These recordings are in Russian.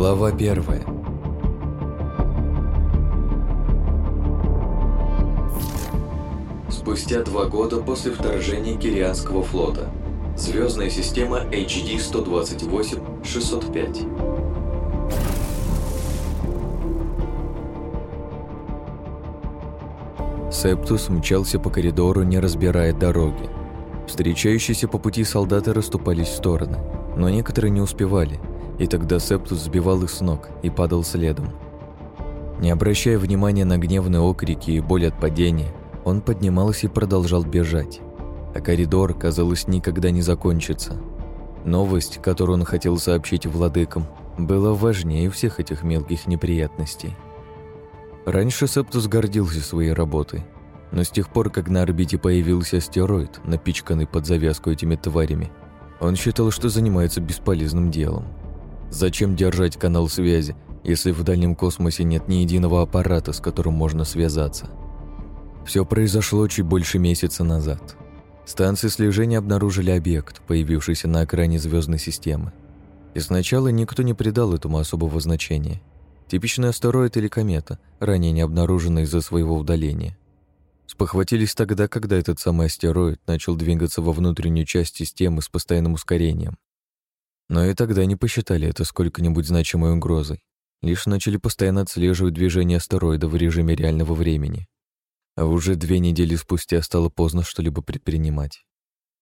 Глава первая. Спустя два года после вторжения Кирианского флота. Звездная система HD 128-605. Септус мчался по коридору, не разбирая дороги. Встречающиеся по пути солдаты расступались в стороны, но некоторые не успевали – и тогда Септус сбивал их с ног и падал следом. Не обращая внимания на гневные окрики и боль от падения, он поднимался и продолжал бежать. А коридор, казалось, никогда не закончится. Новость, которую он хотел сообщить владыкам, была важнее всех этих мелких неприятностей. Раньше Септус гордился своей работой, но с тех пор, как на орбите появился астероид, напичканный под завязку этими тварями, он считал, что занимается бесполезным делом. Зачем держать канал связи, если в дальнем космосе нет ни единого аппарата, с которым можно связаться? Все произошло чуть больше месяца назад. Станции слежения обнаружили объект, появившийся на окраине звездной системы. И сначала никто не придал этому особого значения. Типичный астероид или комета, ранее не обнаруженный из-за своего удаления. Спохватились тогда, когда этот самый астероид начал двигаться во внутреннюю часть системы с постоянным ускорением. Но и тогда не посчитали это сколько-нибудь значимой угрозой. Лишь начали постоянно отслеживать движение астероида в режиме реального времени. А уже две недели спустя стало поздно что-либо предпринимать.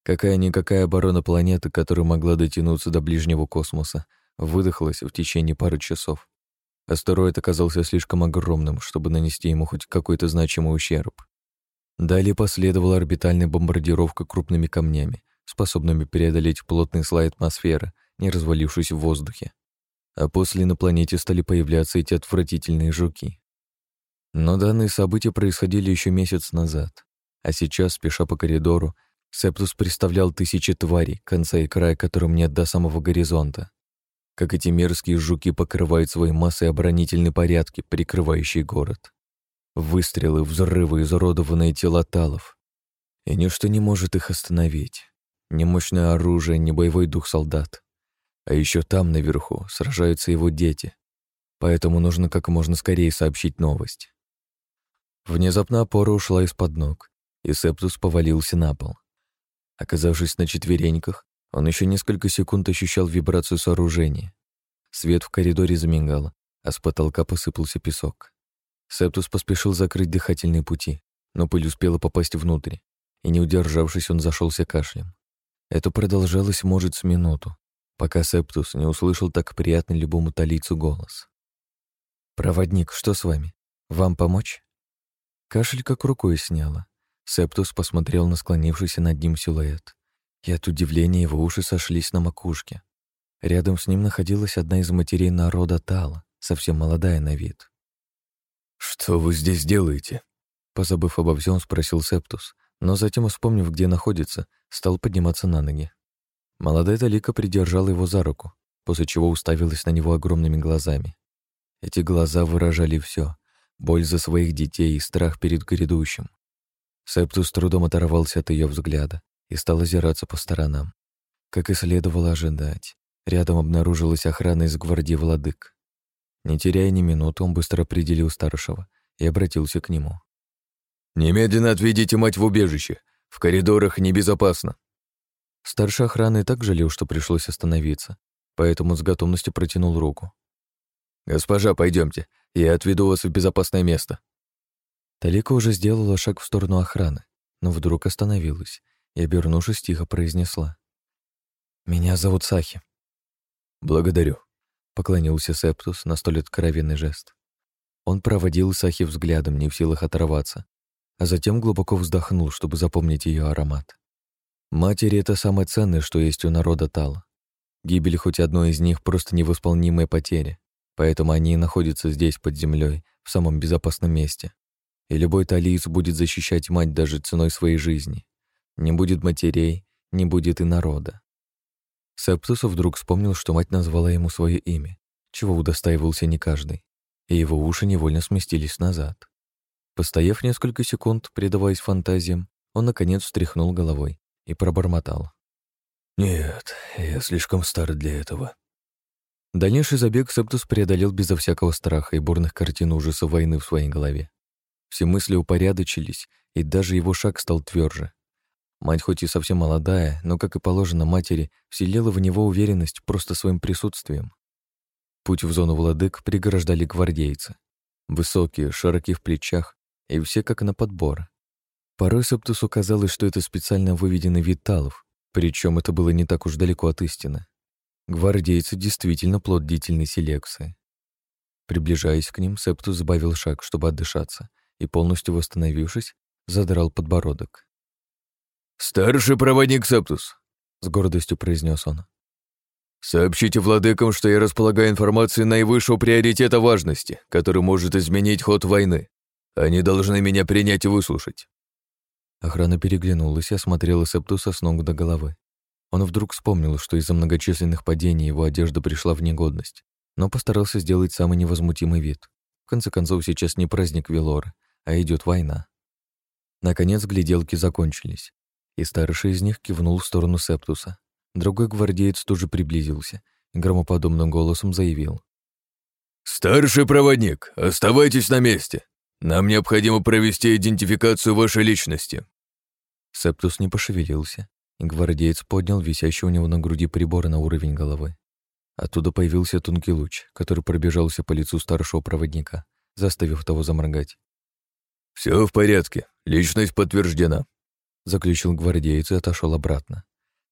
Какая-никакая оборона планеты, которая могла дотянуться до ближнего космоса, выдохлась в течение пары часов. Астероид оказался слишком огромным, чтобы нанести ему хоть какой-то значимый ущерб. Далее последовала орбитальная бомбардировка крупными камнями, способными преодолеть плотный слой атмосферы не развалившись в воздухе. А после на планете стали появляться эти отвратительные жуки. Но данные события происходили еще месяц назад, а сейчас, спеша по коридору, Септус представлял тысячи тварей, конца и края которым нет до самого горизонта. Как эти мерзкие жуки покрывают своей массой оборонительные порядки, прикрывающие город. Выстрелы, взрывы, изуродованные тела талов. И ничто не может их остановить. Ни мощное оружие, ни боевой дух солдат. А еще там, наверху, сражаются его дети. Поэтому нужно как можно скорее сообщить новость. Внезапно опора ушла из-под ног, и Септус повалился на пол. Оказавшись на четвереньках, он еще несколько секунд ощущал вибрацию сооружения. Свет в коридоре замигал, а с потолка посыпался песок. Септус поспешил закрыть дыхательные пути, но пыль успела попасть внутрь, и, не удержавшись, он зашелся кашлем. Это продолжалось, может, с минуту, пока Септус не услышал так приятный любому талийцу голос. «Проводник, что с вами? Вам помочь?» Кашель как рукой сняло. Септус посмотрел на склонившийся над ним силуэт, и от удивления его уши сошлись на макушке. Рядом с ним находилась одна из матерей народа Тала, совсем молодая на вид. «Что вы здесь делаете?» Позабыв обо всем, спросил Септус, но затем, вспомнив, где находится, стал подниматься на ноги. Молодая Талика придержала его за руку, после чего уставилась на него огромными глазами. Эти глаза выражали все: боль за своих детей и страх перед грядущим. Септус с трудом оторвался от ее взгляда и стал озираться по сторонам. Как и следовало ожидать, рядом обнаружилась охрана из гвардии владык. Не теряя ни минуты, он быстро определил старшего и обратился к нему. «Немедленно отведите мать в убежище. В коридорах небезопасно». Старший охраны так жалел, что пришлось остановиться, поэтому с готовностью протянул руку. «Госпожа, пойдемте, я отведу вас в безопасное место». Талика уже сделала шаг в сторону охраны, но вдруг остановилась и, обернувшись, тихо произнесла. «Меня зовут Сахи». «Благодарю», — поклонился Септус на столь откровенный жест. Он проводил Сахи взглядом, не в силах оторваться, а затем глубоко вздохнул, чтобы запомнить ее аромат. Матери — это самое ценное, что есть у народа Тала. Гибель хоть одной из них — просто невосполнимая потеря, поэтому они и находятся здесь, под землей, в самом безопасном месте. И любой талиец будет защищать мать даже ценой своей жизни. Не будет матерей, не будет и народа. Септусу вдруг вспомнил, что мать назвала ему свое имя, чего удостаивался не каждый, и его уши невольно сместились назад. Постояв несколько секунд, предаваясь фантазиям, он, наконец, встряхнул головой и пробормотал. «Нет, я слишком стар для этого». Дальнейший забег Септус преодолел безо всякого страха и бурных картин ужаса войны в своей голове. Все мысли упорядочились, и даже его шаг стал тверже. Мать хоть и совсем молодая, но, как и положено матери, вселила в него уверенность просто своим присутствием. Путь в зону владык преграждали гвардейцы. Высокие, широкие в плечах, и все как на подбор. Порой Септусу казалось, что это специально выведенный вид талов, причем это было не так уж далеко от истины. Гвардейцы действительно плод длительной селекции. Приближаясь к ним, Септус сбавил шаг, чтобы отдышаться, и, полностью восстановившись, задрал подбородок. «Старший проводник Септус», — с гордостью произнес он. «Сообщите владыкам, что я располагаю информацией наивысшего приоритета важности, который может изменить ход войны. Они должны меня принять и выслушать». Охрана переглянулась и осмотрела Септуса с ног до головы. Он вдруг вспомнил, что из-за многочисленных падений его одежда пришла в негодность, но постарался сделать самый невозмутимый вид. В конце концов, сейчас не праздник Велора, а идет война. Наконец, гляделки закончились и старший из них кивнул в сторону Септуса. Другой гвардеец тут же приблизился и громоподобным голосом заявил. «Старший проводник, оставайтесь на месте. Нам необходимо провести идентификацию вашей личности». Септус не пошевелился, и гвардеец поднял висящий у него на груди прибор на уровень головы. Оттуда появился тонкий луч, который пробежался по лицу старшего проводника, заставив того заморгать. «Все в порядке, личность подтверждена заключил гвардеец и отошел обратно.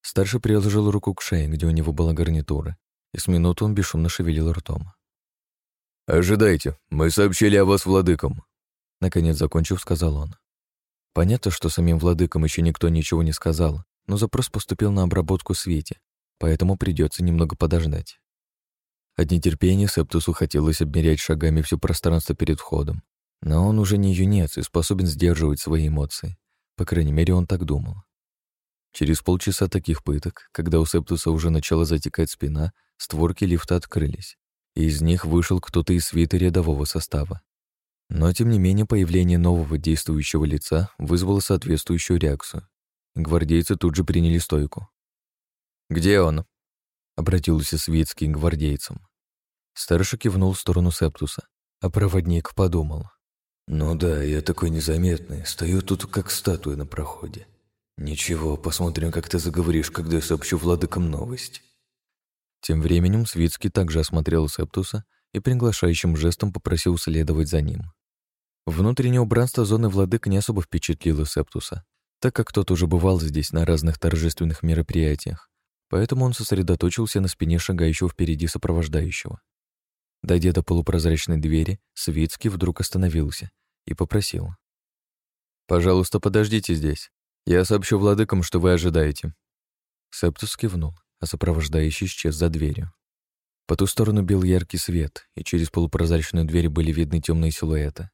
Старший приложил руку к шее, где у него была гарнитура, и с минуту он бесшумно шевелил ртом. «Ожидайте, мы сообщили о вас владыкам», — наконец закончив, сказал он. Понятно, что самим владыкам еще никто ничего не сказал, но запрос поступил на обработку Свете, поэтому придется немного подождать. От нетерпения Септусу хотелось обмерять шагами все пространство перед входом, но он уже не юнец и способен сдерживать свои эмоции. По крайней мере, он так думал. Через полчаса таких пыток, когда у Септуса уже начала затекать спина, створки лифта открылись, и из них вышел кто-то из свита рядового состава. Но, тем не менее, появление нового действующего лица вызвало соответствующую реакцию. Гвардейцы тут же приняли стойку. «Где он?» — обратился Светский к гвардейцам. Старший кивнул в сторону Септуса, а проводник подумал. «Ну да, я такой незаметный, стою тут как статуя на проходе. Ничего, посмотрим, как ты заговоришь, когда я сообщу владыкам новость». Тем временем Свицкий также осмотрел Септуса и приглашающим жестом попросил следовать за ним. Внутреннее убранство зоны владык не особо впечатлило Септуса, так как тот уже бывал здесь на разных торжественных мероприятиях, поэтому он сосредоточился на спине шагающего впереди сопровождающего. Дойдя до полупрозрачной двери, Свицкий вдруг остановился и попросил. «Пожалуйста, подождите здесь. Я сообщу владыкам, что вы ожидаете». Септус кивнул, а сопровождающий исчез за дверью. По ту сторону бил яркий свет, и через полупрозрачную дверь были видны темные силуэты.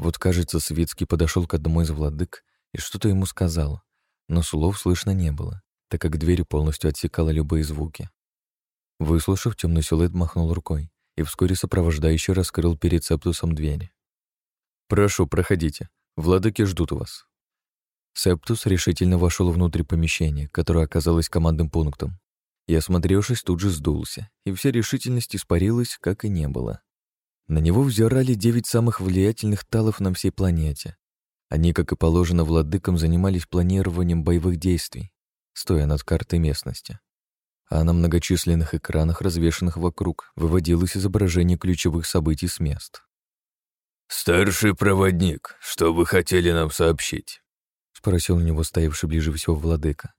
Вот, кажется, Свицкий подошел к одному из владык и что-то ему сказал, но слов слышно не было, так как дверь полностью отсекала любые звуки. Выслушав, темный силуэт махнул рукой, и вскоре сопровождающий раскрыл перед Септусом двери. «Прошу, проходите. Владыки ждут вас». Септус решительно вошел внутрь помещения, которое оказалось командным пунктом. И, осмотревшись, тут же сдулся, и вся решительность испарилась, как и не было. На него взирали девять самых влиятельных талов на всей планете. Они, как и положено владыкам, занимались планированием боевых действий, стоя над картой местности а на многочисленных экранах, развешанных вокруг, выводилось изображение ключевых событий с мест. «Старший проводник, что вы хотели нам сообщить?» — спросил у него стоявший ближе всего владыка.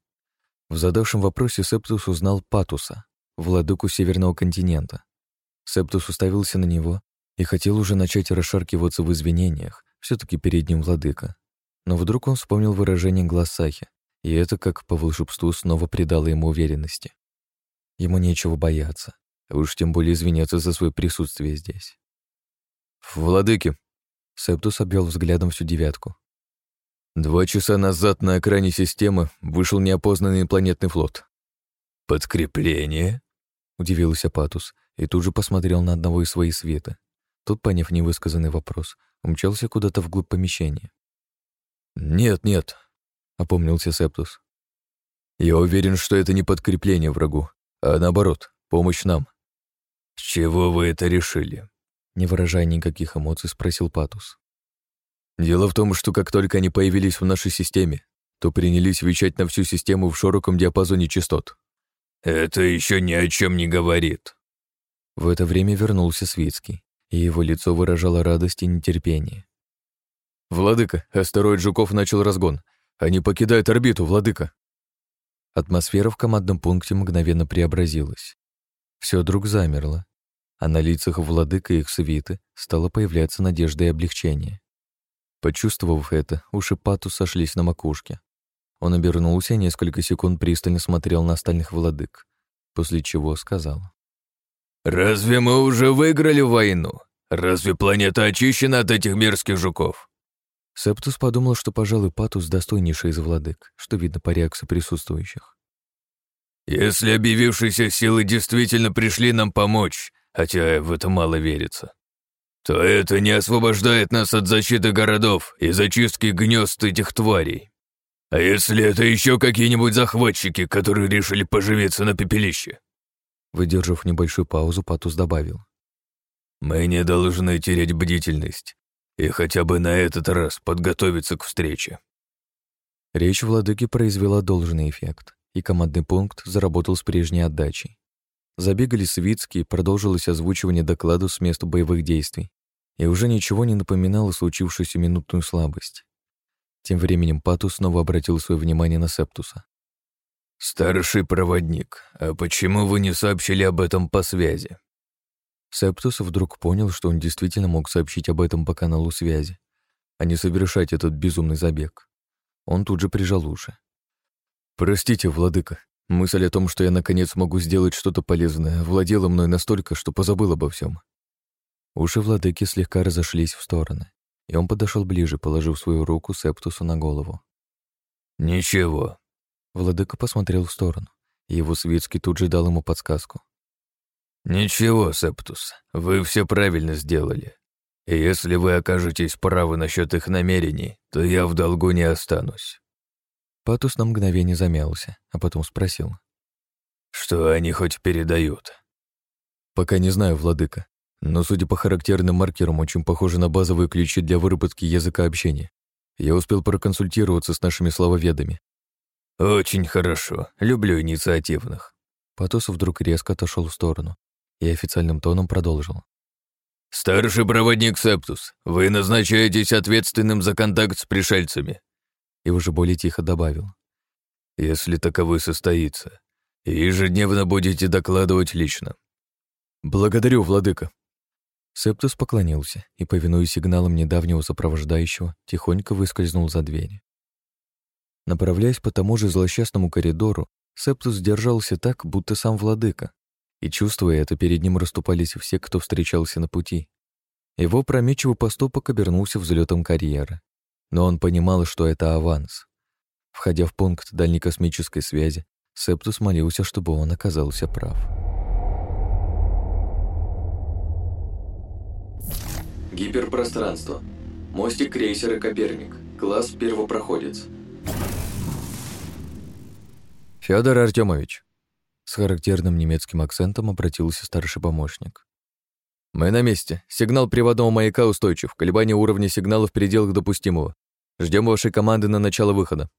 В задавшем вопросе Септус узнал Патуса, владыку Северного континента. Септус уставился на него и хотел уже начать расшаркиваться в извинениях, все таки перед ним владыка. Но вдруг он вспомнил выражение глаз Сахи, и это, как по волшебству, снова придало ему уверенности. Ему нечего бояться, а уж тем более извиняться за свое присутствие здесь. «Владыки!» Септус обвел взглядом всю девятку. «Два часа назад на окраине системы вышел неопознанный планетный флот». «Подкрепление?» — удивился Патус и тут же посмотрел на одного из своих света. Тот, поняв невысказанный вопрос, умчался куда-то вглубь помещения. «Нет, нет», — опомнился Септус. «Я уверен, что это не подкрепление врагу а наоборот, помощь нам. «С чего вы это решили?» Не выражая никаких эмоций, спросил Патус. «Дело в том, что как только они появились в нашей системе, то принялись вещать на всю систему в широком диапазоне частот». «Это еще ни о чем не говорит». В это время вернулся Свицкий, и его лицо выражало радость и нетерпение. «Владыка, астероид Жуков начал разгон. Они покидают орбиту, владыка!» Атмосфера в командном пункте мгновенно преобразилась. Все вдруг замерло, а на лицах владыка и их свиты стала появляться надежда и облегчение. Почувствовав это, уши Пату сошлись на макушке. Он обернулся и несколько секунд пристально смотрел на остальных владык, после чего сказал. «Разве мы уже выиграли войну? Разве планета очищена от этих мерзких жуков?» Септус подумал, что, пожалуй, Патус достойнейший из владык, что видно по реакции присутствующих. «Если объявившиеся силы действительно пришли нам помочь, хотя в это мало верится, то это не освобождает нас от защиты городов и зачистки гнезд этих тварей. А если это еще какие-нибудь захватчики, которые решили поживиться на пепелище?» Выдержав небольшую паузу, Патус добавил. «Мы не должны терять бдительность и хотя бы на этот раз подготовиться к встрече». Речь владыки произвела должный эффект, и командный пункт заработал с прежней отдачей. Забегали свитские, продолжилось озвучивание докладу с места боевых действий, и уже ничего не напоминало случившуюся минутную слабость. Тем временем Пату снова обратил свое внимание на Септуса. «Старший проводник, а почему вы не сообщили об этом по связи?» Септус вдруг понял, что он действительно мог сообщить об этом по каналу связи, а не совершать этот безумный забег. Он тут же прижал уши. «Простите, владыка, мысль о том, что я наконец могу сделать что-то полезное, владела мной настолько, что позабыл обо всем. Уши владыки слегка разошлись в стороны, и он подошел ближе, положив свою руку Септусу на голову. «Ничего». Владыка посмотрел в сторону, его Свицкий тут же дал ему подсказку. «Ничего, Септус, вы все правильно сделали. И если вы окажетесь правы насчет их намерений, то я в долгу не останусь». Патус на мгновение замялся, а потом спросил. «Что они хоть передают?» «Пока не знаю, владыка, но, судя по характерным маркерам, очень похоже на базовые ключи для выработки языка общения. Я успел проконсультироваться с нашими слововедами». «Очень хорошо. Люблю инициативных». Патос вдруг резко отошел в сторону, и официальным тоном продолжил. «Старший проводник Септус, вы назначаетесь ответственным за контакт с пришельцами». И уже более тихо добавил. «Если таковой состоится, ежедневно будете докладывать лично». «Благодарю, владыка». Септус поклонился и, повинуясь сигналам недавнего сопровождающего, тихонько выскользнул за дверь. Направляясь по тому же злосчастному коридору, Септус держался так, будто сам владыка, и, чувствуя это, перед ним расступались все, кто встречался на пути. Его промечивый поступок обернулся взлетом карьеры. Но он понимал, что это аванс. Входя в пункт дальней космической связи, Септус молился, чтобы он оказался прав. Гиперпространство. Мостик крейсера «Коперник». Класс первопроходец. Федор Артемович, с характерным немецким акцентом обратился старший помощник. «Мы на месте. Сигнал приводного маяка устойчив. Колебания уровня сигнала в пределах допустимого. Ждем вашей команды на начало выхода».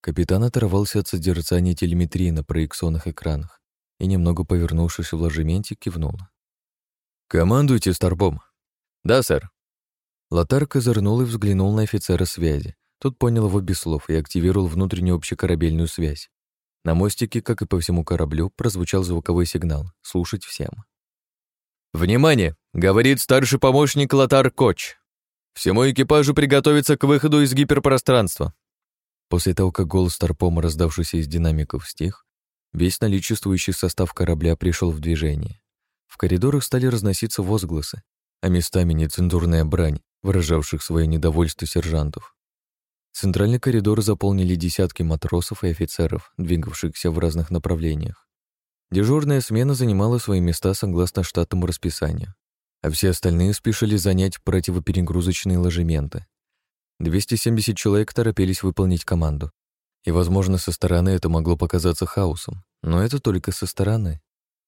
Капитан оторвался от созерцания телеметрии на проекционных экранах и, немного повернувшись в ложементе, кивнул. «Командуйте, Старбом». «Да, сэр». Лотар козырнул и взглянул на офицера связи. Тот понял его без слов и активировал внутреннюю общекорабельную связь. На мостике, как и по всему кораблю, прозвучал звуковой сигнал «Слушать всем». «Внимание!» — говорит старший помощник Лотар Коч. «Всему экипажу приготовиться к выходу из гиперпространства». После того, как голос Тарпома, раздавшийся из динамиков, стих, весь наличествующий состав корабля пришел в движение. В коридорах стали разноситься возгласы, а местами нецензурная брань, выражавших свое недовольство сержантов. Центральный коридор заполнили десятки матросов и офицеров, двигавшихся в разных направлениях. Дежурная смена занимала свои места согласно штатному расписанию, а все остальные спешили занять противоперегрузочные ложементы. 270 человек торопились выполнить команду. И, возможно, со стороны это могло показаться хаосом, но это только со стороны.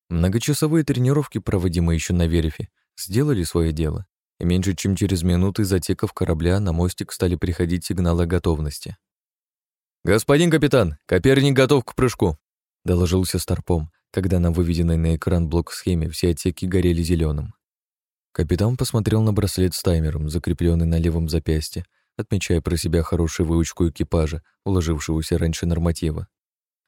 Многочасовые тренировки, проводимые еще на Верефе, сделали свое дело, и меньше чем через минуты из отеков корабля на мостик стали приходить сигналы готовности. «Господин капитан, Коперник готов к прыжку», — доложился Старпом, когда на выведенной на экран блок-схеме все отсеки горели зеленым. Капитан посмотрел на браслет с таймером, закрепленный на левом запястье, отмечая про себя хорошую выучку экипажа, уложившегося раньше норматива.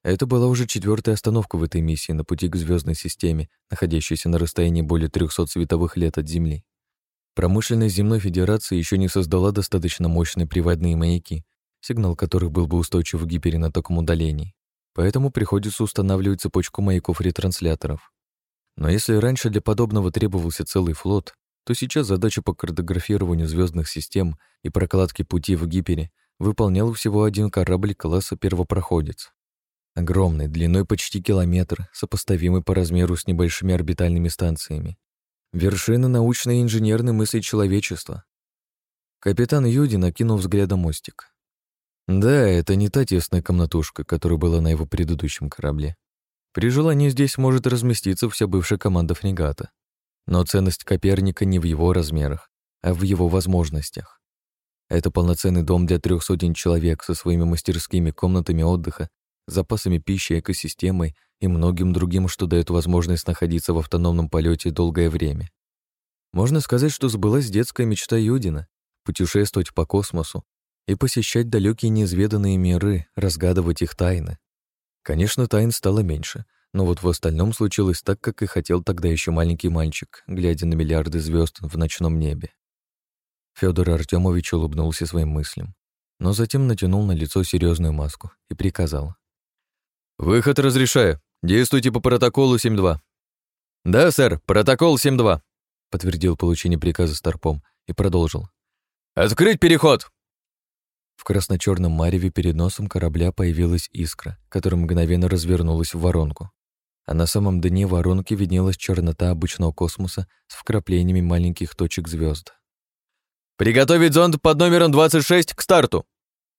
Это была уже четвертая остановка в этой миссии на пути к звездной системе, находящейся на расстоянии более 300 световых лет от Земли. Промышленность Земной Федерации еще не создала достаточно мощные приводные маяки, сигнал которых был бы устойчив в гипере на таком удалении. Поэтому приходится устанавливать цепочку маяков-ретрансляторов. Но если раньше для подобного требовался целый флот, то сейчас задача по картографированию звездных систем и прокладке пути в гипере выполнял всего один корабль класса «Первопроходец». Огромный, длиной почти километр, сопоставимый по размеру с небольшими орбитальными станциями. Вершина научной и инженерной мысли человечества. Капитан Юди накинул взглядом мостик. Да, это не та тесная комнатушка, которая была на его предыдущем корабле. При желании здесь может разместиться вся бывшая команда фрегата. Но ценность Коперника не в его размерах, а в его возможностях. Это полноценный дом для трех сотен человек со своими мастерскими комнатами отдыха запасами пищи, экосистемой и многим другим, что дает возможность находиться в автономном полете долгое время. Можно сказать, что сбылась детская мечта Юдина — путешествовать по космосу и посещать далекие неизведанные миры, разгадывать их тайны. Конечно, тайн стало меньше, но вот в остальном случилось так, как и хотел тогда еще маленький мальчик, глядя на миллиарды звезд в ночном небе. Федор Артемович улыбнулся своим мыслям, но затем натянул на лицо серьезную маску и приказал. «Выход разрешаю. Действуйте по протоколу 7.2». «Да, сэр, протокол 7.2», — подтвердил получение приказа Старпом и продолжил. «Открыть переход!» В красно черном мареве перед носом корабля появилась искра, которая мгновенно развернулась в воронку. А на самом дне воронки виднелась чернота обычного космоса с вкраплениями маленьких точек звезд. «Приготовить зонд под номером 26 к старту!»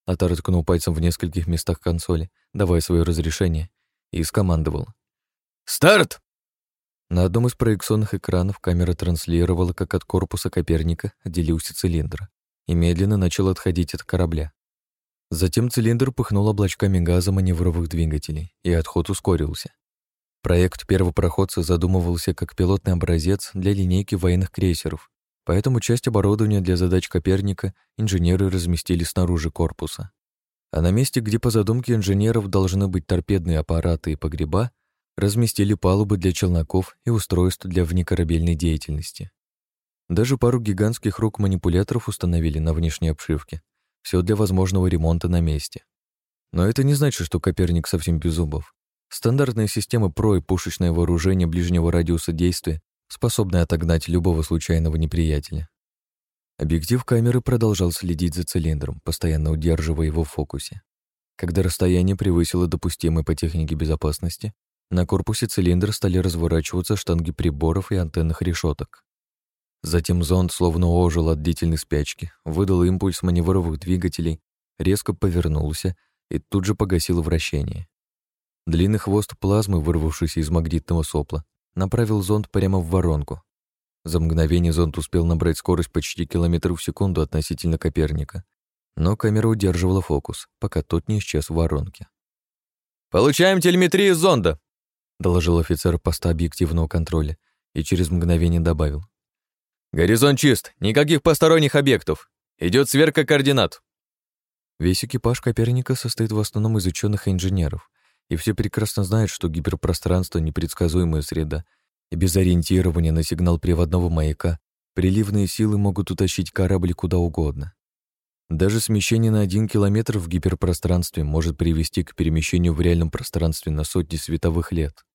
Атар ткнул пальцем в нескольких местах консоли, давая свое разрешение, и скомандовал. «Старт!» На одном из проекционных экранов камера транслировала, как от корпуса Коперника отделился цилиндр и медленно начал отходить от корабля. Затем цилиндр пыхнул облачками газа маневровых двигателей, и отход ускорился. Проект первопроходца задумывался как пилотный образец для линейки военных крейсеров, Поэтому часть оборудования для задач Коперника инженеры разместили снаружи корпуса. А на месте, где по задумке инженеров должны быть торпедные аппараты и погреба, разместили палубы для челноков и устройств для внекорабельной деятельности. Даже пару гигантских рук манипуляторов установили на внешней обшивке. Все для возможного ремонта на месте. Но это не значит, что Коперник совсем без зубов. Стандартные системы ПРО и пушечное вооружение ближнего радиуса действия способный отогнать любого случайного неприятеля. Объектив камеры продолжал следить за цилиндром, постоянно удерживая его в фокусе. Когда расстояние превысило допустимое по технике безопасности, на корпусе цилиндра стали разворачиваться штанги приборов и антенных решеток. Затем зонд словно ожил от длительной спячки, выдал импульс маневровых двигателей, резко повернулся и тут же погасил вращение. Длинный хвост плазмы, вырвавшийся из магнитного сопла, направил зонд прямо в воронку. За мгновение зонд успел набрать скорость почти километр в секунду относительно Коперника, но камера удерживала фокус, пока тот не исчез в воронке. «Получаем телеметрию зонда!» — доложил офицер поста объективного контроля и через мгновение добавил. «Горизонт чист, никаких посторонних объектов. Идет сверка координат». Весь экипаж Коперника состоит в основном из ученых и инженеров, и все прекрасно знают, что гиперпространство — непредсказуемая среда, и без ориентирования на сигнал приводного маяка приливные силы могут утащить корабль куда угодно. Даже смещение на один километр в гиперпространстве может привести к перемещению в реальном пространстве на сотни световых лет.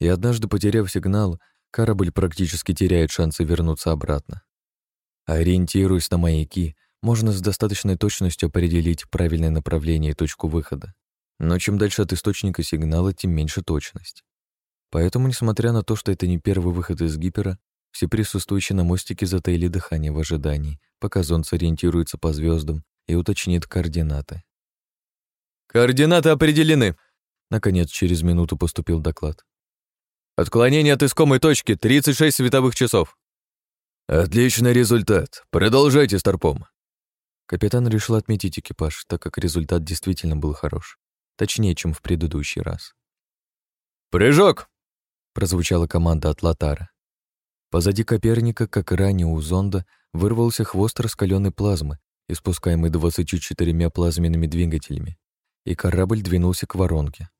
И однажды, потеряв сигнал, корабль практически теряет шансы вернуться обратно. Ориентируясь на маяки, можно с достаточной точностью определить правильное направление и точку выхода. Но чем дальше от источника сигнала, тем меньше точность. Поэтому, несмотря на то, что это не первый выход из гипера, все присутствующие на мостике затаили дыхание в ожидании, пока зонд сориентируется по звездам и уточнит координаты. «Координаты определены!» Наконец, через минуту поступил доклад. Отклонение от искомой точки 36 световых часов. Отличный результат. Продолжайте, Старпом. Капитан решил отметить экипаж, так как результат действительно был хорош. Точнее, чем в предыдущий раз. «Прыжок!» — прозвучала команда от Латара. Позади Коперника, как и ранее у зонда, вырвался хвост раскаленной плазмы, испускаемый 24 плазменными двигателями, и корабль двинулся к воронке.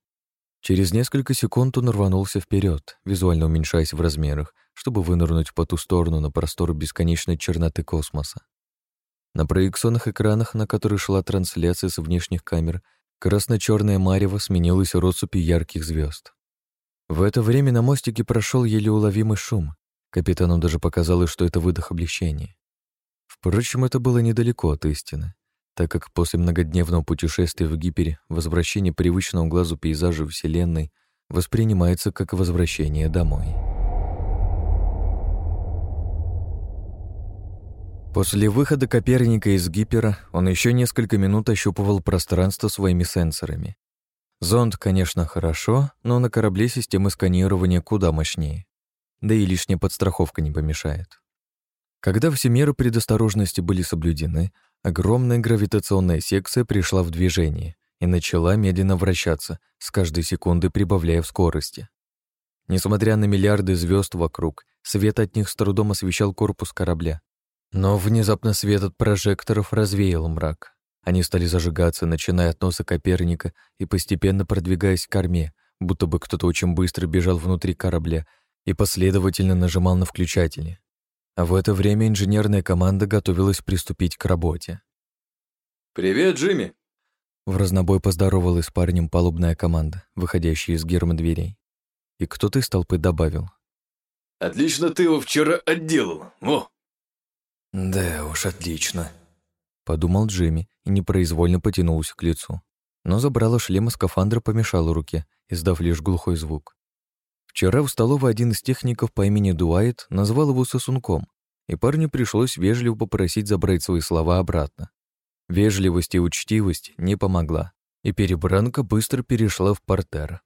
Через несколько секунд он рванулся вперед, визуально уменьшаясь в размерах, чтобы вынырнуть по ту сторону на простор бесконечной черноты космоса. На проекционных экранах, на которых шла трансляция с внешних камер, красно-черное марево сменилось россыпью ярких звезд. В это время на мостике прошел еле уловимый шум. Капитану даже показалось, что это выдох облегчения. Впрочем, это было недалеко от истины, так как после многодневного путешествия в Гипере возвращение привычного глазу пейзажа Вселенной воспринимается как возвращение домой. После выхода Коперника из Гипера он еще несколько минут ощупывал пространство своими сенсорами. Зонд, конечно, хорошо, но на корабле системы сканирования куда мощнее. Да и лишняя подстраховка не помешает. Когда все меры предосторожности были соблюдены, огромная гравитационная секция пришла в движение и начала медленно вращаться, с каждой секунды прибавляя в скорости. Несмотря на миллиарды звезд вокруг, свет от них с трудом освещал корпус корабля, но внезапно свет от прожекторов развеял мрак. Они стали зажигаться, начиная от носа Коперника и постепенно продвигаясь к корме, будто бы кто-то очень быстро бежал внутри корабля и последовательно нажимал на включатели. А в это время инженерная команда готовилась приступить к работе. «Привет, Джимми!» В разнобой поздоровалась с парнем палубная команда, выходящая из гермодверей. И кто-то из толпы добавил. «Отлично ты его вчера отделал! Во!» «Да уж, отлично», — подумал Джимми и непроизвольно потянулся к лицу. Но забрало шлема скафандра помешало руке, издав лишь глухой звук. Вчера в столовой один из техников по имени Дуайт назвал его сосунком, и парню пришлось вежливо попросить забрать свои слова обратно. Вежливость и учтивость не помогла, и перебранка быстро перешла в портер.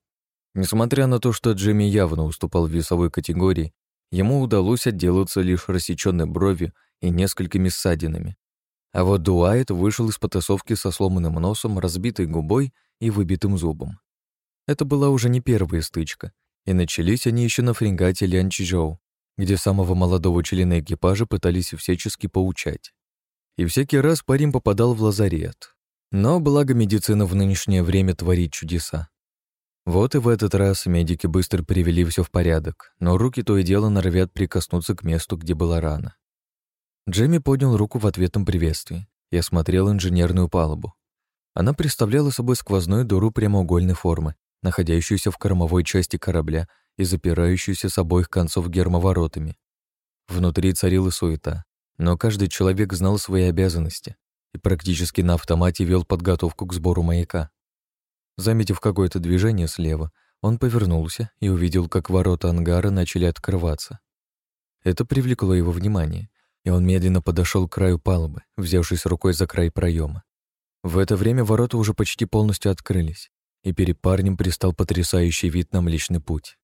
Несмотря на то, что Джимми явно уступал в весовой категории, ему удалось отделаться лишь рассеченной бровью и несколькими ссадинами. А вот Дуайт вышел из потасовки со сломанным носом, разбитой губой и выбитым зубом. Это была уже не первая стычка, и начались они еще на фрегате Лянчжоу, где самого молодого члена экипажа пытались всячески поучать. И всякий раз парень попадал в лазарет. Но благо медицина в нынешнее время творит чудеса. Вот и в этот раз медики быстро привели все в порядок, но руки то и дело норовят прикоснуться к месту, где была рана. Джемми поднял руку в ответном приветствии и осмотрел инженерную палубу. Она представляла собой сквозную дыру прямоугольной формы, находящуюся в кормовой части корабля и запирающуюся с обоих концов гермоворотами. Внутри царила суета, но каждый человек знал свои обязанности и практически на автомате вел подготовку к сбору маяка. Заметив какое-то движение слева, он повернулся и увидел, как ворота ангара начали открываться. Это привлекло его внимание, и он медленно подошел к краю палубы, взявшись рукой за край проема. В это время ворота уже почти полностью открылись, и перед парнем пристал потрясающий вид на Млечный Путь.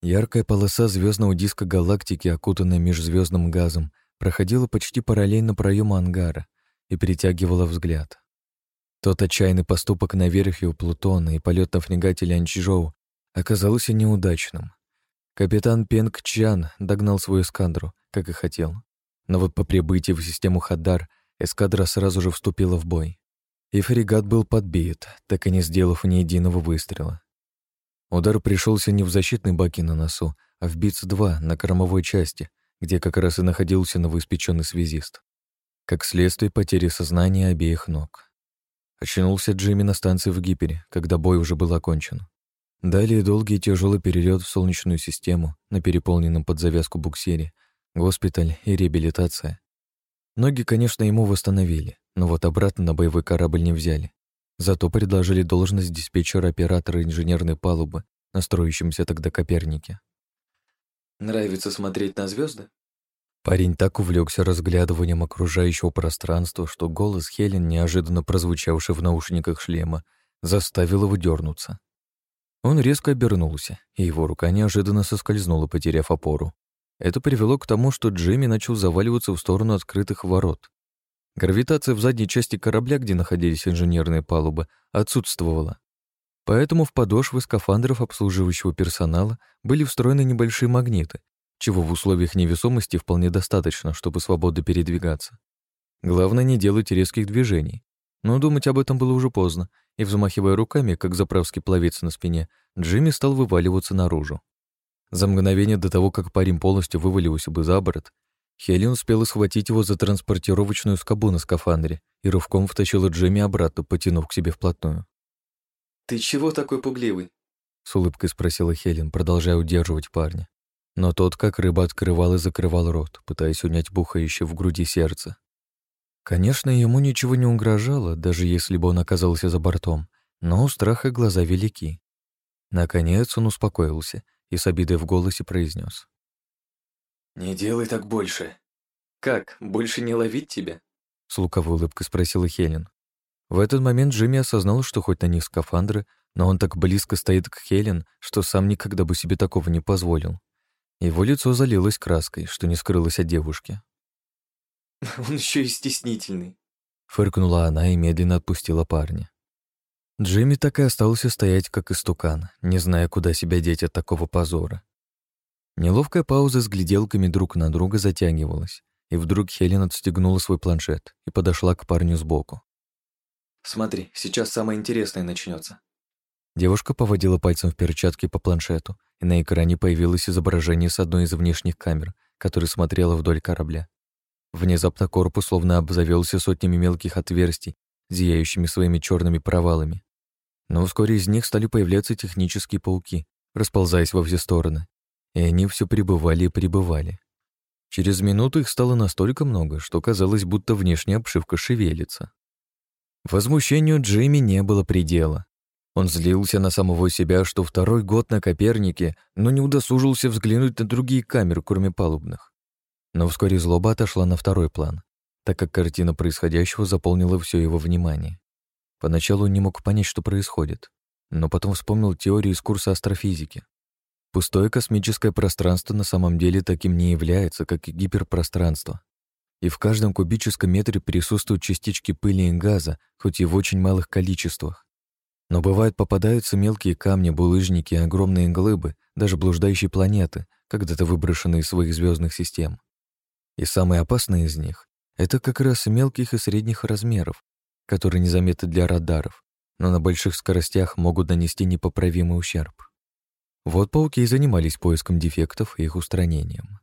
Яркая полоса звездного диска галактики, окутанная межзвездным газом, проходила почти параллельно проему ангара и притягивала взгляд. Тот отчаянный поступок на верфи у Плутона и полет на фрегате Лянчжоу оказался неудачным. Капитан Пенг Чан догнал свою эскадру, как и хотел. Но вот по прибытии в систему Хадар эскадра сразу же вступила в бой. И фрегат был подбит, так и не сделав ни единого выстрела. Удар пришелся не в защитной баке на носу, а в БИЦ-2 на кормовой части, где как раз и находился новоиспеченный связист. Как следствие потери сознания обеих ног. Очнулся Джимми на станции в Гипере, когда бой уже был окончен. Далее долгий и тяжелый перелет в Солнечную систему на переполненном под завязку буксире — госпиталь и реабилитация. Ноги, конечно, ему восстановили, но вот обратно на боевой корабль не взяли. Зато предложили должность диспетчера-оператора инженерной палубы на строящемся тогда Копернике. Нравится смотреть на звезды? Парень так увлекся разглядыванием окружающего пространства, что голос Хелен, неожиданно прозвучавший в наушниках шлема, заставил его дернуться. Он резко обернулся, и его рука неожиданно соскользнула, потеряв опору. Это привело к тому, что Джимми начал заваливаться в сторону открытых ворот. Гравитация в задней части корабля, где находились инженерные палубы, отсутствовала. Поэтому в подошвы скафандров обслуживающего персонала были встроены небольшие магниты, чего в условиях невесомости вполне достаточно, чтобы свободно передвигаться. Главное не делать резких движений. Но думать об этом было уже поздно, и, взмахивая руками, как заправский пловец на спине, Джимми стал вываливаться наружу. За мгновение до того, как парень полностью вывалился бы за борт, Хелен успела схватить его за транспортировочную скобу на скафандре и рывком втащила Джимми обратно, потянув к себе вплотную. «Ты чего такой пугливый?» — с улыбкой спросила Хелен, продолжая удерживать парня. Но тот, как рыба, открывал и закрывал рот, пытаясь унять бухающее в груди сердце. Конечно, ему ничего не угрожало, даже если бы он оказался за бортом, но у страха глаза велики. Наконец он успокоился и с обидой в голосе произнес: «Не делай так больше». «Как, больше не ловить тебя?» С луковой улыбкой спросила Хелен. В этот момент Джимми осознал, что хоть на них скафандры, но он так близко стоит к Хелен, что сам никогда бы себе такого не позволил. Его лицо залилось краской, что не скрылось от девушки. «Он еще и стеснительный», — фыркнула она и медленно отпустила парня. Джимми так и остался стоять, как истукан, не зная, куда себя деть от такого позора. Неловкая пауза с гляделками друг на друга затягивалась, и вдруг Хелен отстегнула свой планшет и подошла к парню сбоку. «Смотри, сейчас самое интересное начнется. Девушка поводила пальцем в перчатке по планшету, и на экране появилось изображение с одной из внешних камер, которая смотрела вдоль корабля. Внезапно корпус словно обзавелся сотнями мелких отверстий, зияющими своими черными провалами. Но вскоре из них стали появляться технические пауки, расползаясь во все стороны, и они все прибывали и прибывали. Через минуту их стало настолько много, что казалось, будто внешняя обшивка шевелится. Возмущению Джимми не было предела. Он злился на самого себя, что второй год на Копернике, но не удосужился взглянуть на другие камеры, кроме палубных. Но вскоре злоба отошла на второй план, так как картина происходящего заполнила все его внимание. Поначалу он не мог понять, что происходит, но потом вспомнил теорию из курса астрофизики. Пустое космическое пространство на самом деле таким не является, как и гиперпространство. И в каждом кубическом метре присутствуют частички пыли и газа, хоть и в очень малых количествах. Но бывают попадаются мелкие камни, булыжники, огромные глыбы, даже блуждающие планеты, когда-то выброшенные из своих звездных систем. И самые опасные из них — это как раз мелких и средних размеров, которые незаметны для радаров, но на больших скоростях могут нанести непоправимый ущерб. Вот пауки и занимались поиском дефектов и их устранением.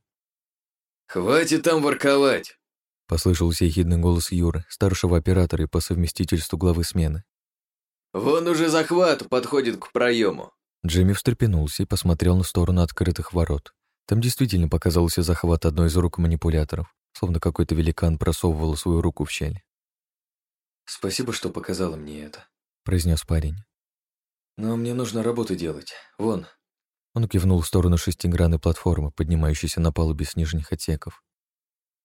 «Хватит там ворковать!» — послышался ехидный голос Юры, старшего оператора и по совместительству главы смены. «Вон уже захват подходит к проему. Джимми встрепенулся и посмотрел на сторону открытых ворот. Там действительно показался захват одной из рук манипуляторов, словно какой-то великан просовывал свою руку в щель. «Спасибо, что показала мне это», — произнес парень. «Но мне нужно работу делать. Вон, он кивнул в сторону шестигранной платформы, поднимающейся на палубе с нижних отсеков.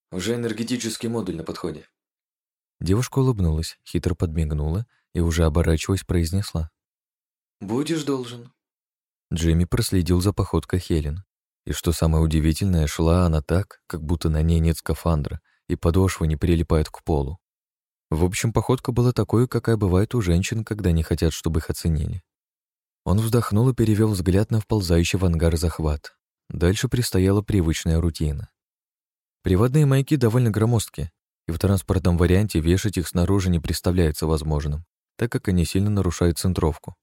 «Уже энергетический модуль на подходе». Девушка улыбнулась, хитро подмигнула и, уже оборачиваясь, произнесла. «Будешь должен». Джимми проследил за походкой Хелен. И что самое удивительное, шла она так, как будто на ней нет скафандра, и подошвы не прилипают к полу. В общем, походка была такой, какая бывает у женщин, когда не хотят, чтобы их оценили. Он вздохнул и перевел взгляд на вползающий в ангар захват. Дальше предстояла привычная рутина. Приводные маяки довольно громоздкие, и в транспортном варианте вешать их снаружи не представляется возможным, так как они сильно нарушают центровку.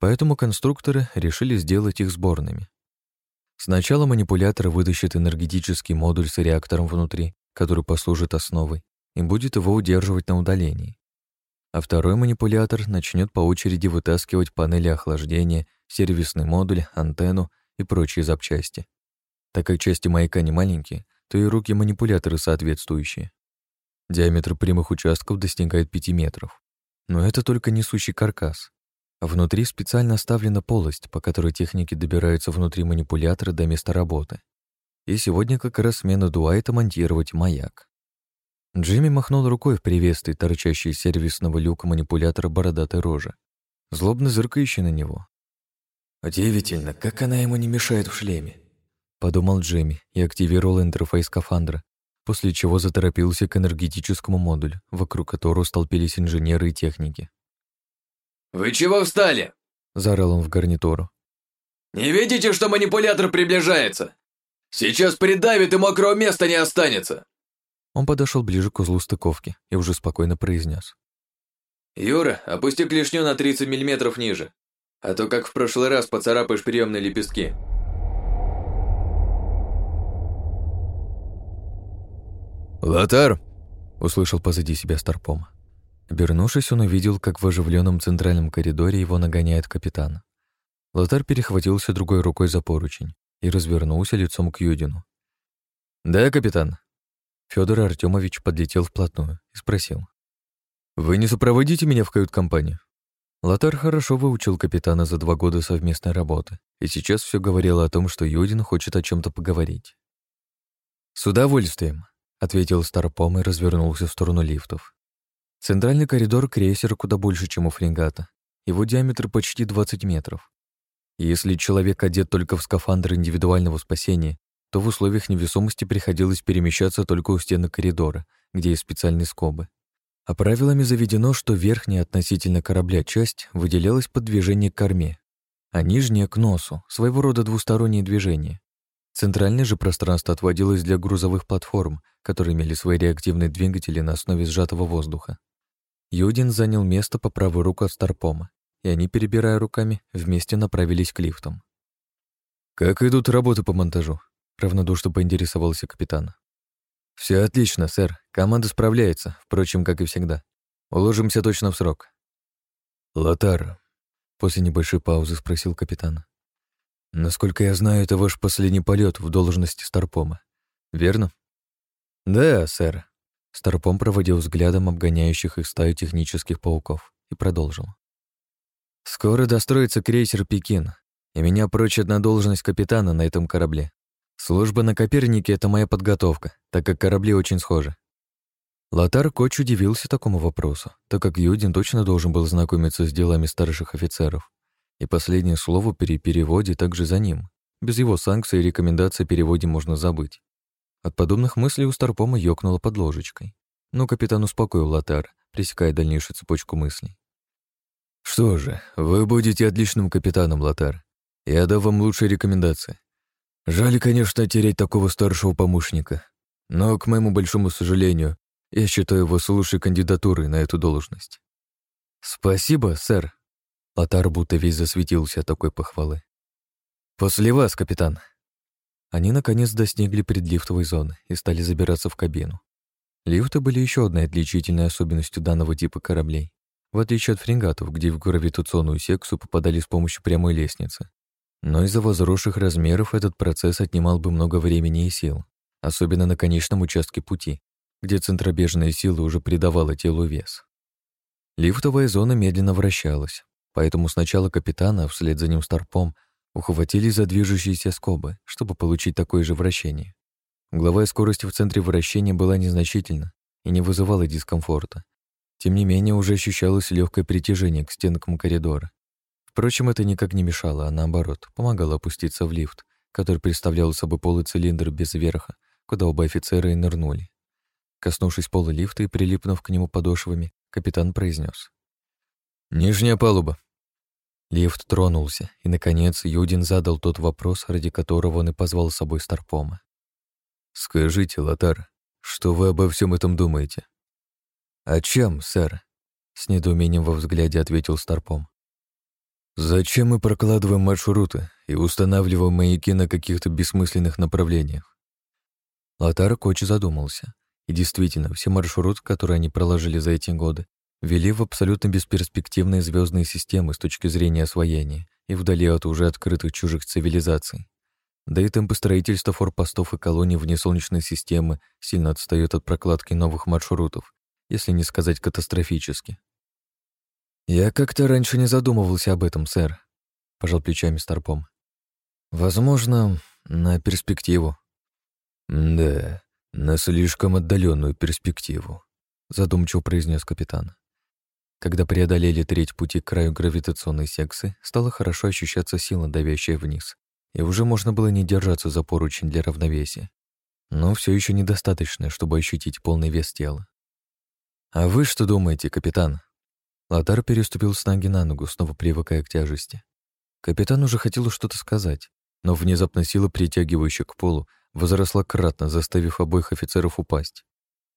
Поэтому конструкторы решили сделать их сборными. Сначала манипулятор вытащит энергетический модуль с реактором внутри, который послужит основой, и будет его удерживать на удалении а второй манипулятор начнет по очереди вытаскивать панели охлаждения, сервисный модуль, антенну и прочие запчасти. Так как части маяка не маленькие, то и руки манипуляторы соответствующие. Диаметр прямых участков достигает 5 метров. Но это только несущий каркас. Внутри специально оставлена полость, по которой техники добираются внутри манипулятора до места работы. И сегодня как раз смена Дуайта монтировать маяк. Джимми махнул рукой в приветствии торчащей из сервисного люка манипулятора бородатой рожи, злобно зыркающий на него. Удивительно, как она ему не мешает в шлеме. Подумал Джимми и активировал интерфейс скафандра, после чего заторопился к энергетическому модулю, вокруг которого столпились инженеры и техники. «Вы чего встали?» — заорал он в гарнитуру. «Не видите, что манипулятор приближается? Сейчас придавит и мокрого места не останется!» Он подошел ближе к узлу стыковки и уже спокойно произнес: «Юра, опусти клешню на 30 миллиметров ниже, а то, как в прошлый раз, поцарапаешь приемные лепестки». «Лотар!» — услышал позади себя Старпом. Обернувшись, он увидел, как в оживленном центральном коридоре его нагоняет капитан. Лотар перехватился другой рукой за поручень и развернулся лицом к Юдину. «Да, капитан». Федор Артемович подлетел вплотную и спросил. «Вы не сопроводите меня в кают-компанию?» Лотар хорошо выучил капитана за два года совместной работы, и сейчас все говорило о том, что Юдин хочет о чем то поговорить. «С удовольствием», — ответил Старпом и развернулся в сторону лифтов. Центральный коридор крейсера куда больше, чем у фрегата. Его диаметр почти 20 метров. Если человек одет только в скафандр индивидуального спасения, то в условиях невесомости приходилось перемещаться только у стены коридора, где есть специальные скобы. А правилами заведено, что верхняя относительно корабля часть выделялась под движение к корме, а нижняя — к носу, своего рода двустороннее движение. Центральное же пространство отводилось для грузовых платформ, которые имели свои реактивные двигатели на основе сжатого воздуха. Юдин занял место по правую руку от Старпома, и они, перебирая руками, вместе направились к лифтам. «Как идут работы по монтажу?» — равнодушно поинтересовался капитан. Все отлично, сэр. Команда справляется, впрочем, как и всегда. Уложимся точно в срок». «Лотар», — после небольшой паузы спросил капитан. «Насколько я знаю, это ваш последний полет в должности Старпома, верно?» «Да, сэр». Старпом проводил взглядом обгоняющих их стаю технических пауков и продолжил. Скоро достроится крейсер «Пекин», и меня прочат на должность капитана на этом корабле. Служба на Копернике — это моя подготовка, так как корабли очень схожи. Лотар Коч удивился такому вопросу, так как Юдин точно должен был знакомиться с делами старших офицеров. И последнее слово при переводе также за ним. Без его санкций и рекомендаций о переводе можно забыть. От подобных мыслей у Старпома ёкнуло под ложечкой. Но капитан успокоил Лотара, пресекая дальнейшую цепочку мыслей. «Что же, вы будете отличным капитаном, Лотар. Я дам вам лучшие рекомендации. Жаль, конечно, терять такого старшего помощника, но, к моему большому сожалению, я считаю его лучшей кандидатурой на эту должность». «Спасибо, сэр». Лотар будто весь засветился от такой похвалы. «После вас, капитан». Они, наконец, достигли предлифтовой зоны и стали забираться в кабину. Лифты были еще одной отличительной особенностью данного типа кораблей в отличие от фрегатов, где в гравитационную секцию попадали с помощью прямой лестницы. Но из-за возросших размеров этот процесс отнимал бы много времени и сил, особенно на конечном участке пути, где центробежная сила уже придавала телу вес. Лифтовая зона медленно вращалась, поэтому сначала капитана, вслед за ним старпом, ухватили за движущиеся скобы, чтобы получить такое же вращение. Угловая скорость в центре вращения была незначительна и не вызывала дискомфорта, тем не менее, уже ощущалось легкое притяжение к стенкам коридора. Впрочем, это никак не мешало, а наоборот, помогало опуститься в лифт, который представлял собой полый цилиндр без верха, куда оба офицера и нырнули. Коснувшись пола лифта и прилипнув к нему подошвами, капитан произнес: «Нижняя палуба». Лифт тронулся, и, наконец, Юдин задал тот вопрос, ради которого он и позвал с собой Старпома. «Скажите, Лотар, что вы обо всем этом думаете?» «О чем, сэр?» — с недоумением во взгляде ответил Старпом. «Зачем мы прокладываем маршруты и устанавливаем маяки на каких-то бессмысленных направлениях?» Лотар Коч задумался. И действительно, все маршруты, которые они проложили за эти годы, вели в абсолютно бесперспективные звездные системы с точки зрения освоения и вдали от уже открытых чужих цивилизаций. Да и темпы строительства форпостов и колоний вне Солнечной системы сильно отстают от прокладки новых маршрутов, если не сказать катастрофически. «Я как-то раньше не задумывался об этом, сэр», — пожал плечами Старпом. «Возможно, на перспективу». «Да, на слишком отдаленную перспективу», — задумчиво произнес капитан. Когда преодолели треть пути к краю гравитационной секции, стало хорошо ощущаться сила, давящая вниз, и уже можно было не держаться за поручень для равновесия. Но все еще недостаточно, чтобы ощутить полный вес тела. «А вы что думаете, капитан?» Лотар переступил с ноги на ногу, снова привыкая к тяжести. Капитан уже хотел что-то сказать, но внезапно сила, притягивающая к полу, возросла кратно, заставив обоих офицеров упасть.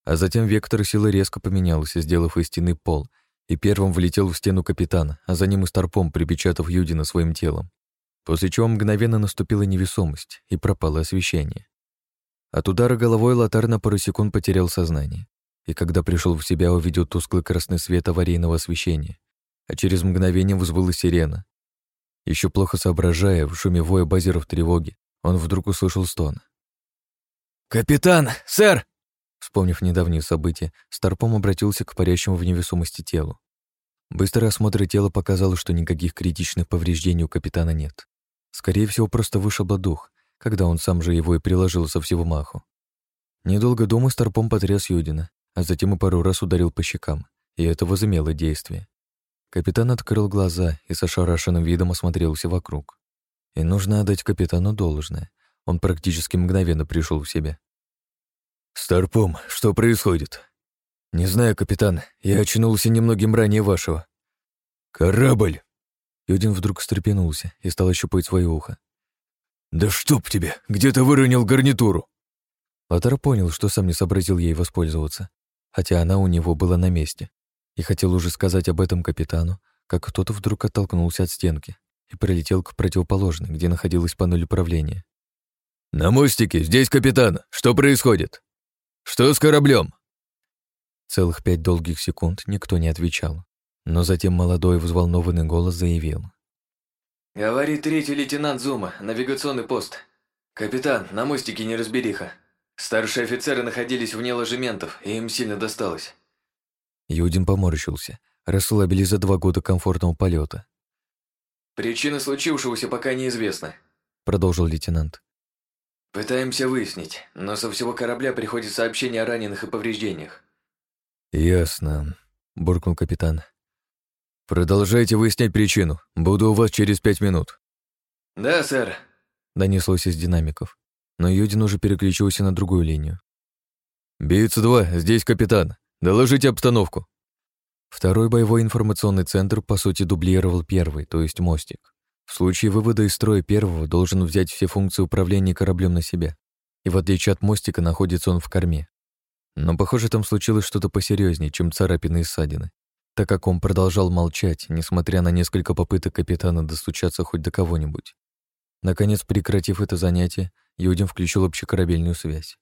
А затем вектор силы резко поменялся, сделав истинный пол, и первым влетел в стену капитана, а за ним и старпом, припечатав Юдина своим телом. После чего мгновенно наступила невесомость и пропало освещение. От удара головой Лотар на пару секунд потерял сознание, и когда пришел в себя, увидел тусклый красный свет аварийного освещения, а через мгновение взвыла сирена. Еще плохо соображая в шуме воя базеров тревоги, он вдруг услышал стон. «Капитан! Сэр!» Вспомнив недавние события, Старпом обратился к парящему в невесомости телу. Быстрый осмотр тела показал, что никаких критичных повреждений у капитана нет. Скорее всего, просто вышибло дух, когда он сам же его и приложил со всего маху. Недолго думая, Старпом потряс Юдина, а затем и пару раз ударил по щекам, и это возымело действие. Капитан открыл глаза и с ошарашенным видом осмотрелся вокруг. И нужно отдать капитану должное. Он практически мгновенно пришел в себя. «Старпом, что происходит?» «Не знаю, капитан. Я очнулся немногим ранее вашего». «Корабль!» Юдин вдруг встрепенулся и стал ощупать свое ухо. «Да чтоб тебе! Где ты выронил гарнитуру?» Лотар понял, что сам не сообразил ей воспользоваться, хотя она у него была на месте, и хотел уже сказать об этом капитану, как кто-то вдруг оттолкнулся от стенки и пролетел к противоположной, где находилась панель управления. «На мостике, здесь капитан. Что происходит?» «Что с кораблем? Целых пять долгих секунд никто не отвечал, но затем молодой взволнованный голос заявил. «Говорит третий лейтенант Зума, навигационный пост. Капитан, на мостике неразбериха. Старшие офицеры находились вне ложементов, и им сильно досталось». Юдин поморщился. Расслабили за два года комфортного полета. «Причина случившегося пока неизвестна», — продолжил лейтенант. «Пытаемся выяснить, но со всего корабля приходит сообщение о раненых и повреждениях». «Ясно», — буркнул капитан. «Продолжайте выяснять причину. Буду у вас через пять минут». «Да, сэр», — донеслось из динамиков, но Юдин уже переключился на другую линию. «Битс-2, здесь капитан. Доложите обстановку». Второй боевой информационный центр, по сути, дублировал первый, то есть мостик. В случае вывода из строя первого должен взять все функции управления кораблем на себя. И в отличие от мостика находится он в корме. Но, похоже, там случилось что-то посерьезнее, чем царапины и ссадины, так как он продолжал молчать, несмотря на несколько попыток капитана достучаться хоть до кого-нибудь. Наконец, прекратив это занятие, Юдин включил общекорабельную связь.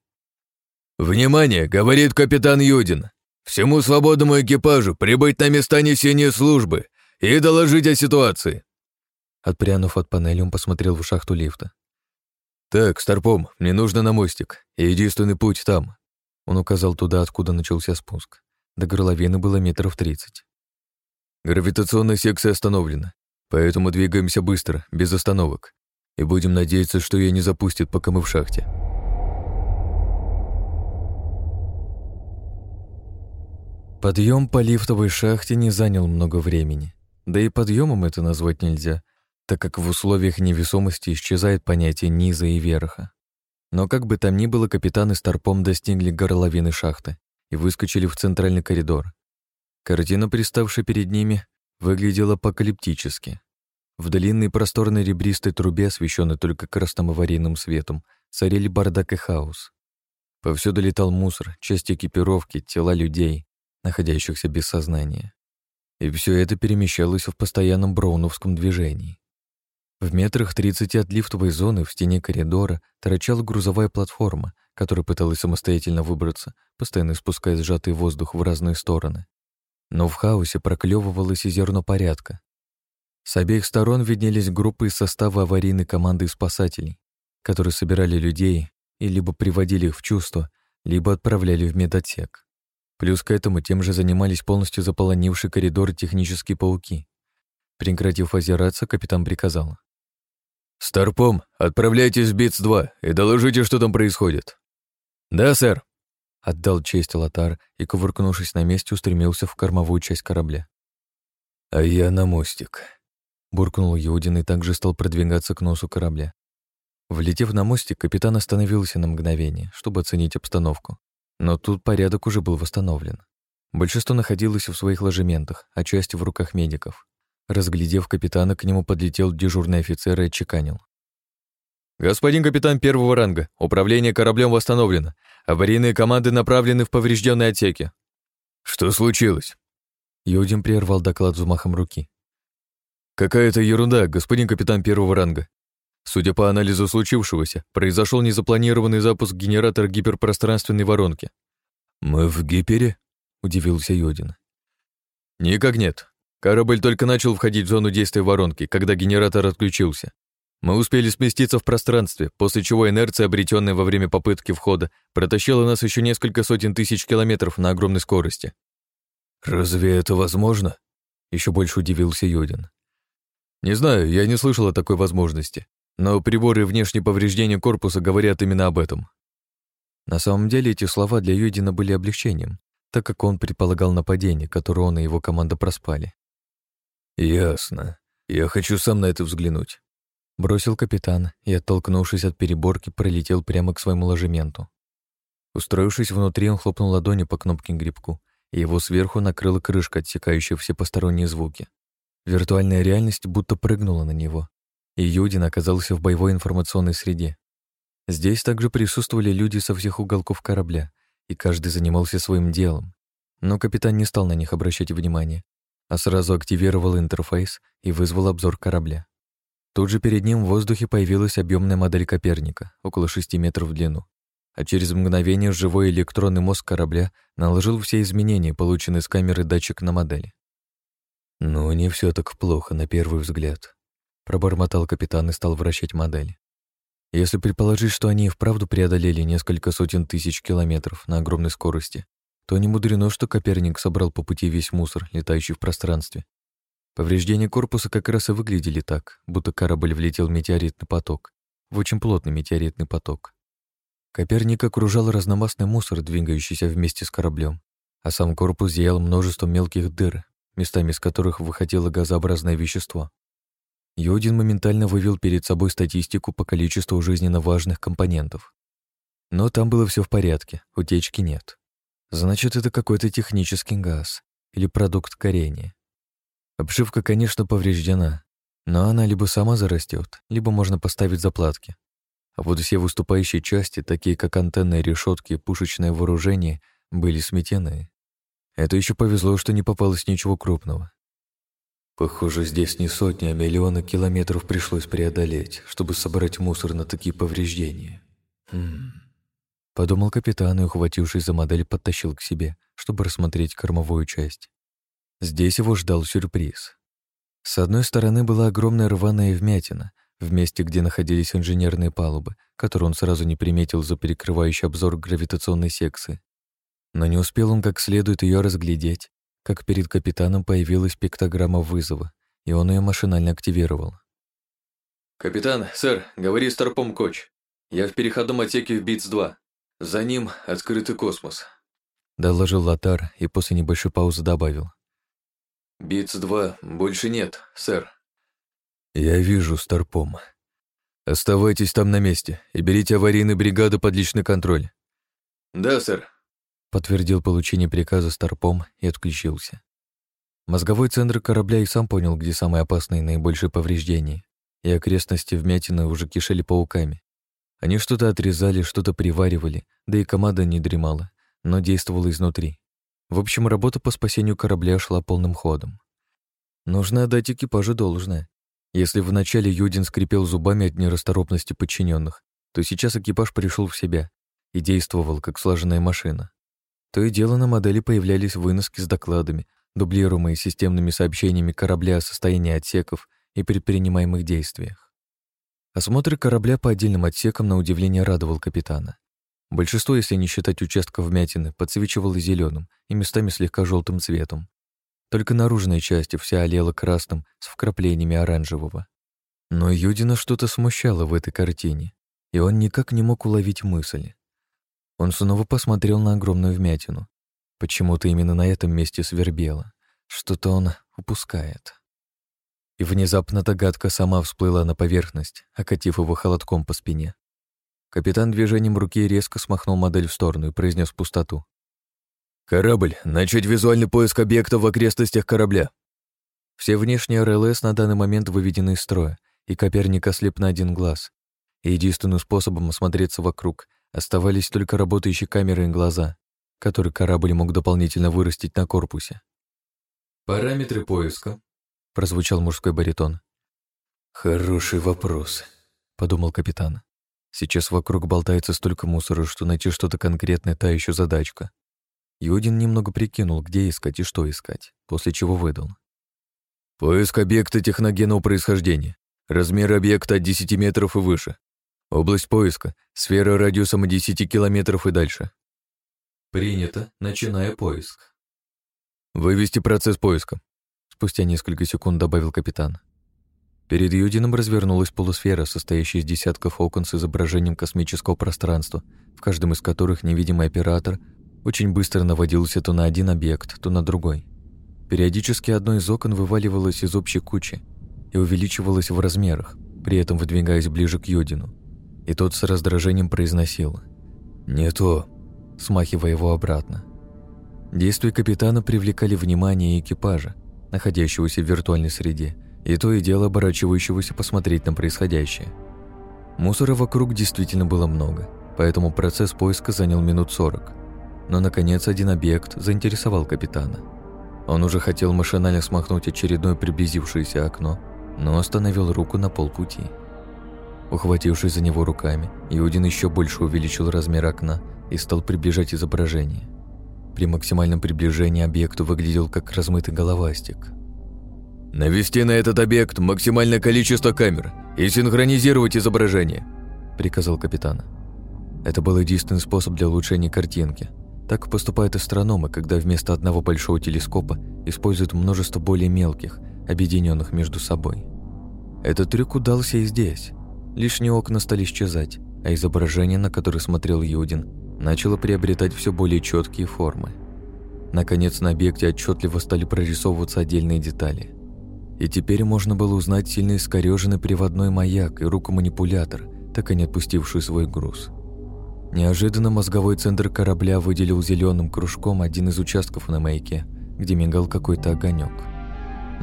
«Внимание!» — говорит капитан Юдин. «Всему свободному экипажу прибыть на места несения службы и доложить о ситуации». Отпрянув от панели, он посмотрел в шахту лифта. «Так, Старпом, мне нужно на мостик. Единственный путь там». Он указал туда, откуда начался спуск. До горловины было метров тридцать. «Гравитационная секция остановлена, поэтому двигаемся быстро, без остановок, и будем надеяться, что ее не запустят, пока мы в шахте». Подъем по лифтовой шахте не занял много времени. Да и подъемом это назвать нельзя так как в условиях невесомости исчезает понятие низа и верха. Но как бы там ни было, капитаны с торпом достигли горловины шахты и выскочили в центральный коридор. Картина, приставшая перед ними, выглядела апокалиптически. В длинной просторной ребристой трубе, освещенной только красным аварийным светом, царили бардак и хаос. Повсюду летал мусор, части экипировки, тела людей, находящихся без сознания. И все это перемещалось в постоянном броуновском движении. В метрах 30 от лифтовой зоны в стене коридора торчала грузовая платформа, которая пыталась самостоятельно выбраться, постоянно спуская сжатый воздух в разные стороны. Но в хаосе проклевывалось и зерно порядка. С обеих сторон виднелись группы из состава аварийной команды спасателей, которые собирали людей и либо приводили их в чувство, либо отправляли в медотсек. Плюс к этому тем же занимались полностью заполонившие коридоры технические пауки. Прекратив озираться, капитан приказал. «Старпом, отправляйтесь в БИЦ-2 и доложите, что там происходит». «Да, сэр», — отдал честь Лотар и, кувыркнувшись на месте, устремился в кормовую часть корабля. «А я на мостик», — буркнул Юдин и также стал продвигаться к носу корабля. Влетев на мостик, капитан остановился на мгновение, чтобы оценить обстановку. Но тут порядок уже был восстановлен. Большинство находилось в своих ложементах, а часть в руках медиков. Разглядев капитана, к нему подлетел дежурный офицер и отчеканил. «Господин капитан первого ранга, управление кораблем восстановлено. Аварийные команды направлены в поврежденные отсеки». «Что случилось?» Юдин прервал доклад взмахом руки. «Какая-то ерунда, господин капитан первого ранга. Судя по анализу случившегося, произошел незапланированный запуск генератора гиперпространственной воронки. «Мы в гипере?» — удивился Йодин. «Никак нет. Корабль только начал входить в зону действия воронки, когда генератор отключился. Мы успели сместиться в пространстве, после чего инерция, обретенная во время попытки входа, протащила нас еще несколько сотен тысяч километров на огромной скорости. «Разве это возможно?» Еще больше удивился Йодин. «Не знаю, я не слышал о такой возможности, но приборы внешней повреждения корпуса говорят именно об этом». На самом деле эти слова для Йодина были облегчением так как он предполагал нападение, которое он и его команда проспали. «Ясно. Я хочу сам на это взглянуть», — бросил капитан и, оттолкнувшись от переборки, пролетел прямо к своему ложементу. Устроившись внутри, он хлопнул ладонью по кнопке грибку, и его сверху накрыла крышка, отсекающая все посторонние звуки. Виртуальная реальность будто прыгнула на него, и Юдин оказался в боевой информационной среде. Здесь также присутствовали люди со всех уголков корабля, и каждый занимался своим делом. Но капитан не стал на них обращать внимания, а сразу активировал интерфейс и вызвал обзор корабля. Тут же перед ним в воздухе появилась объемная модель Коперника, около 6 метров в длину. А через мгновение живой электронный мозг корабля наложил все изменения, полученные с камеры датчик на модели. «Ну, не все так плохо на первый взгляд», — пробормотал капитан и стал вращать модель. Если предположить, что они и вправду преодолели несколько сотен тысяч километров на огромной скорости, то не мудрено, что Коперник собрал по пути весь мусор, летающий в пространстве. Повреждения корпуса как раз и выглядели так, будто корабль влетел в метеоритный поток, в очень плотный метеоритный поток. Коперник окружал разномастный мусор, двигающийся вместе с кораблем, а сам корпус зиял множеством мелких дыр, местами из которых выходило газообразное вещество. Йодин моментально вывел перед собой статистику по количеству жизненно важных компонентов. Но там было все в порядке, утечки нет. Значит, это какой-то технический газ или продукт горения. Обшивка, конечно, повреждена, но она либо сама зарастет, либо можно поставить заплатки. А вот все выступающие части, такие как антенны, решетки, пушечное вооружение, были сметены. Это еще повезло, что не попалось ничего крупного. Похоже, здесь не сотни, а миллионы километров пришлось преодолеть, чтобы собрать мусор на такие повреждения. Хм. Подумал капитан и, ухватившись за модель, подтащил к себе, чтобы рассмотреть кормовую часть. Здесь его ждал сюрприз. С одной стороны была огромная рваная вмятина, в месте, где находились инженерные палубы, которые он сразу не приметил за перекрывающий обзор гравитационной секцией. Но не успел он как следует ее разглядеть, как перед капитаном появилась пиктограмма вызова, и он ее машинально активировал. «Капитан, сэр, говорит Старпом Коч. Я в переходном отсеке в Битс-2. За ним открытый космос», — доложил Лотар и после небольшой паузы добавил. «Битс-2 больше нет, сэр». «Я вижу, Старпом. Оставайтесь там на месте и берите аварийные бригады под личный контроль». «Да, сэр», Подтвердил получение приказа Старпом и отключился. Мозговой центр корабля и сам понял, где самые опасные и наибольшие повреждения, и окрестности вмятины уже кишели пауками. Они что-то отрезали, что-то приваривали, да и команда не дремала, но действовала изнутри. В общем, работа по спасению корабля шла полным ходом. Нужно отдать экипажу должное. Если вначале Юдин скрипел зубами от нерасторопности подчиненных, то сейчас экипаж пришел в себя и действовал, как слаженная машина. То и дело на модели появлялись выноски с докладами, дублируемые системными сообщениями корабля о состоянии отсеков и предпринимаемых действиях. Осмотр корабля по отдельным отсекам на удивление радовал капитана. Большинство, если не считать участков вмятины, подсвечивало зеленым и местами слегка желтым цветом. Только наружная часть вся олела красным с вкраплениями оранжевого. Но Юдина что-то смущало в этой картине, и он никак не мог уловить мысль. Он снова посмотрел на огромную вмятину. Почему-то именно на этом месте свербело. Что-то он упускает. И внезапно догадка сама всплыла на поверхность, окатив его холодком по спине. Капитан движением руки резко смахнул модель в сторону и произнес пустоту. «Корабль, начать визуальный поиск объекта в окрестностях корабля». Все внешние РЛС на данный момент выведены из строя, и Коперник ослеп на один глаз. И единственным способом осмотреться вокруг оставались только работающие камеры и глаза, которые корабль мог дополнительно вырастить на корпусе. «Параметры поиска», — прозвучал мужской баритон. «Хороший вопрос», — подумал капитан. «Сейчас вокруг болтается столько мусора, что найти что-то конкретное — та еще задачка». Юдин немного прикинул, где искать и что искать, после чего выдал. «Поиск объекта техногенного происхождения. Размер объекта от 10 метров и выше. Область поиска. Сфера радиусом 10 километров и дальше». «Принято. Начиная поиск». «Вывести процесс поиска», — спустя несколько секунд добавил капитан. Перед Юдином развернулась полусфера, состоящая из десятков окон с изображением космического пространства, в каждом из которых невидимый оператор очень быстро наводился то на один объект, то на другой. Периодически одно из окон вываливалось из общей кучи и увеличивалось в размерах, при этом выдвигаясь ближе к Юдину. И тот с раздражением произносил «Не то», смахивая его обратно. Действия капитана привлекали внимание экипажа, находящегося в виртуальной среде, и то и дело оборачивающегося посмотреть на происходящее. Мусора вокруг действительно было много, поэтому процесс поиска занял минут сорок. Но, наконец, один объект заинтересовал капитана. Он уже хотел машинально смахнуть очередное приблизившееся окно, но остановил руку на полпути. Ухватившись за него руками, Иудин еще больше увеличил размер окна и стал приближать изображение. При максимальном приближении объекту выглядел как размытый головастик. «Навести на этот объект максимальное количество камер и синхронизировать изображение», — приказал капитан. Это был единственный способ для улучшения картинки. Так поступают астрономы, когда вместо одного большого телескопа используют множество более мелких, объединенных между собой. Этот трюк удался и здесь. Лишние окна стали исчезать, а изображение, на которое смотрел Юдин, начало приобретать все более четкие формы. Наконец, на объекте отчетливо стали прорисовываться отдельные детали. И теперь можно было узнать сильно искореженный приводной маяк и руку-манипулятор, так и не отпустивший свой груз. Неожиданно мозговой центр корабля выделил зеленым кружком один из участков на маяке, где мигал какой-то огонек.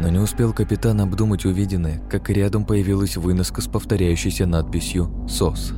Но не успел капитан обдумать увиденное, как рядом появилась выноска с повторяющейся надписью «СОС».